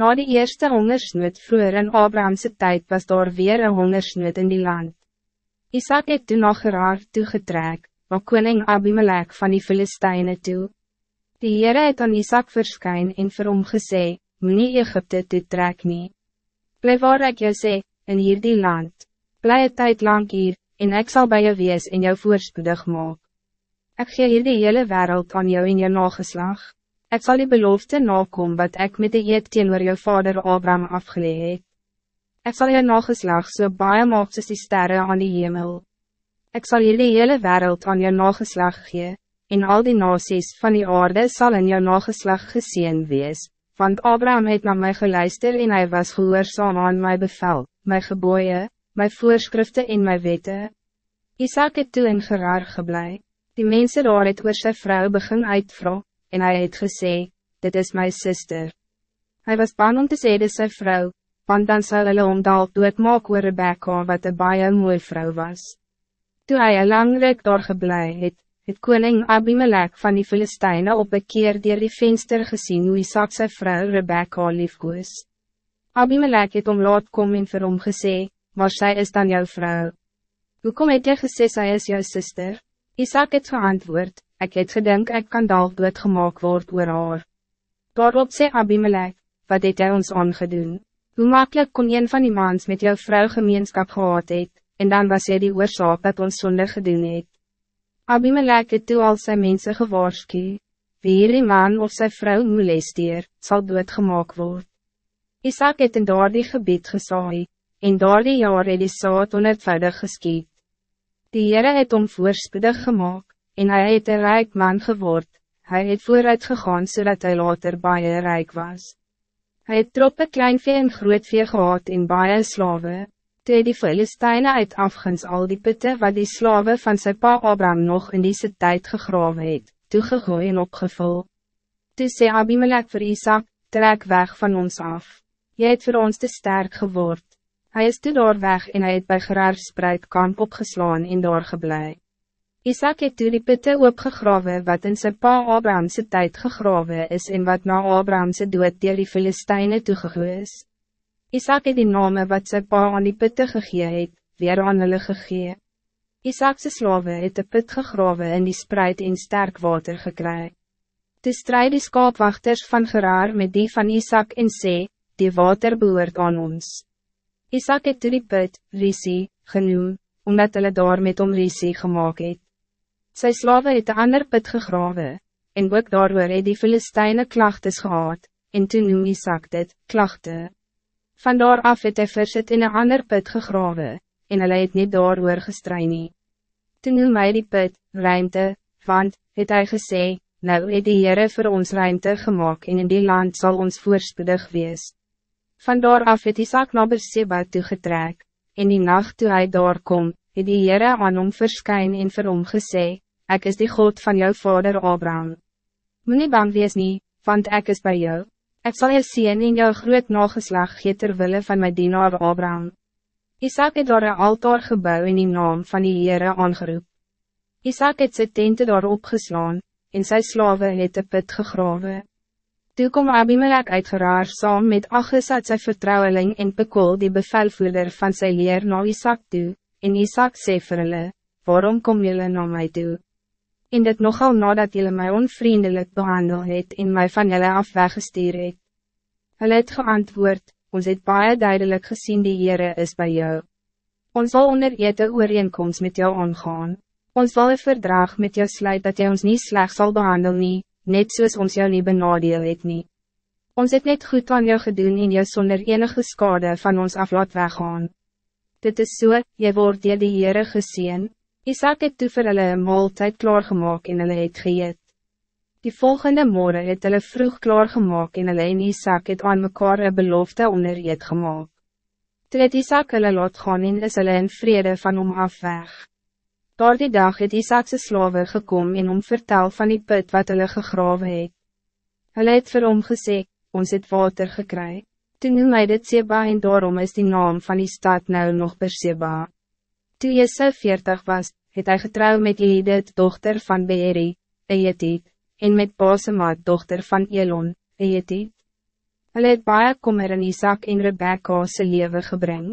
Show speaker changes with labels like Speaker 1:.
Speaker 1: Na die eerste hongersnood vroeger in Abrahamse tijd was daar weer een hongersnood in die land. Isaac het toen nog geraar toegetrek, maar koning Abimelech van die Filisteine toe. Die Heere het aan Isaac verskyn en vir hom gesê, nie Egypte toetrek nie. Bly waar ek jou sê, in hierdie land. Bly een tijd lang hier, en ik zal bij je wees en jou voorspoedig maak. Ik gee hier die hele wereld aan jou in je nageslag. Ik zal die belofte nakom wat ik met de eed teenoor jou vader Abraham afgeleid het. Ik zal je nageslag so baie maak soos die sterre aan die hemel. Ik zal die hele wereld aan jou nageslag gee, en al die nasies van die aarde zal in jou nageslag gezien wees, want Abraham het naar mij geluister en hij was gehoorzaam aan mijn bevel, mijn geboeien, mijn voorschriften en mijn wetten. Isaac het toe in Gerar geblei. Die mensen daar het oor sy vrou begin uitvra, en hij het gesê, dit is mijn sister. Hij was bang om te sê dit sy vrou, want dan sal hulle om dalk doodmaak oor Rebecca wat een baie mooi vrou was. Toe hy een lang rek daar geblei het, het koning Abimelech van die Filisteine op een keer dier die venster gezien hoe Isaac sy vrou Rebecca liefkoos. Abimelech het om laat kom en vir hom gesê, maar zij is dan jouw vrouw. Hoe kom het jy gesê sy is jouw sister? Isaac het geantwoord, ik het gedink ek kan dalk doodgemaak word oor haar. Daarop sê Abimelech, wat het jy ons aangedoen? Hoe makkelijk kon een van die mans met jouw vrouw gemeenschap gehad het, en dan was jy die oorzaak dat ons zonde gedoen het. Abimelech het toe al sy mense gewaarskie, wie hierdie man of sy vrou molesteer, sal doodgemaak word. Isaac het in daardie gebied gesaai, en door die jaar het die saad honderdvoudig geskiet. Die Heere het om voorspoedig gemaakt, en hij het een rijk man geword, hij het vooruit gegaan zodat hij later baie rijk was. Hij het troppe kleinvee en grootvee gehad in baie slawe, toe die Filisteine uit afgens al die putte wat die slawe van sy pa Abraham nog in deze tijd gegraven het, toegegooi en opgevul. Toe sê Abimelech vir Isaac, trek weg van ons af, jy het voor ons te sterk geword. Hij is toe daar weg en hij het bij Gerar spreid kamp opgeslaan en daar geblei. Isaac het toe die putte opgegrawe wat in sy pa Abrahamse tijd gegrawe is en wat na Abrahamse dood dier die Filisteine toegegoe is. Isaac het die name wat sy pa aan die putte gegee het, weer aan hulle gegee. Isaacse slawe het de put gegrawe in die spreid en sterk water gekry. Toe strijd die skaapwachters van Gerar met die van Isaac en sê, die water behoort aan ons. Isaac het toe die put, Risi, genoem, omdat hulle daar met om Risi gemaakt het. Sy slawe het een ander put gegrawe, en ook daarover het die Filisteine klachtes gehad, en toen noem Isaac dit, klachte. Vandaar af het hy versit in een ander put gegrawe, en hulle het niet daarover gestrui nie. Toen noem hy die put, ruimte, want, het hy gesê, nou het die Heere vir ons ruimte gemaakt en in die land zal ons voorspoedig wees. Vandaar af het Isaac na Berseba toegetrek, en die nacht toe hy daar kom, het die Heere aan hom verskyn en vir hom gesê, Ek is die God van jou vader Abraham. Moe nie bang wees nie, want ek is bij jou. Ik zal je zien in jou groot nageslag gee terwille van my dienaar Abraham. Isaac het daar een altaar gebouw in die naam van die Heere aangeroep. Isaac het sy tente daar opgeslaan, en sy slawe het de put gegraven. Toe kom Abimelech uit Geraar saam met Agisat sy vertrouweling en Pekol die bevelvoerder van sy leer na Isaac toe, en Isaac sê vir hulle, waarom kom jullie na my toe? En dit nogal nadat jullie mij onvriendelijk behandel het en mij van jullie af weggestuur het. Hulle het geantwoord, ons het baie duidelijk gezien die Heere is bij jou. Ons zal onder ete ooreenkomst met jou aangaan. Ons wil een verdrag met jou sluit dat jy ons niet slecht zal behandelen. nie, net soos ons jou nie benadeel het nie. Ons het net goed aan jou gedoen en jou sonder enige skade van ons af laat weggaan. Dit is so, jy word dier die Heere gezien. Isaac het toe vir hulle een maaltijd klaargemaak en hulle het geëet. Die volgende morgen het hulle vroeg klaargemaak en hulle en Isaac het aan mekaar een belofte onder eet gemaakt. Toe het Isaac hulle laat gaan en is hulle in vrede van hom af weg. Door die dag het Isaacse slawe gekom en om vertel van die put wat hulle gegrawe het. Hulle het vir hom gesê, ons het water gekry. Toen noem hy dit Seba en daarom is die naam van die stad nou nog per Seba. Toe Jesse 40 was, het hy getrou met Edith, dochter van Beeri, Eetit, en met Basema, dochter van Elon, Eetit. Hulle het baie kommer in Isaac en Rebecca se leven gebring.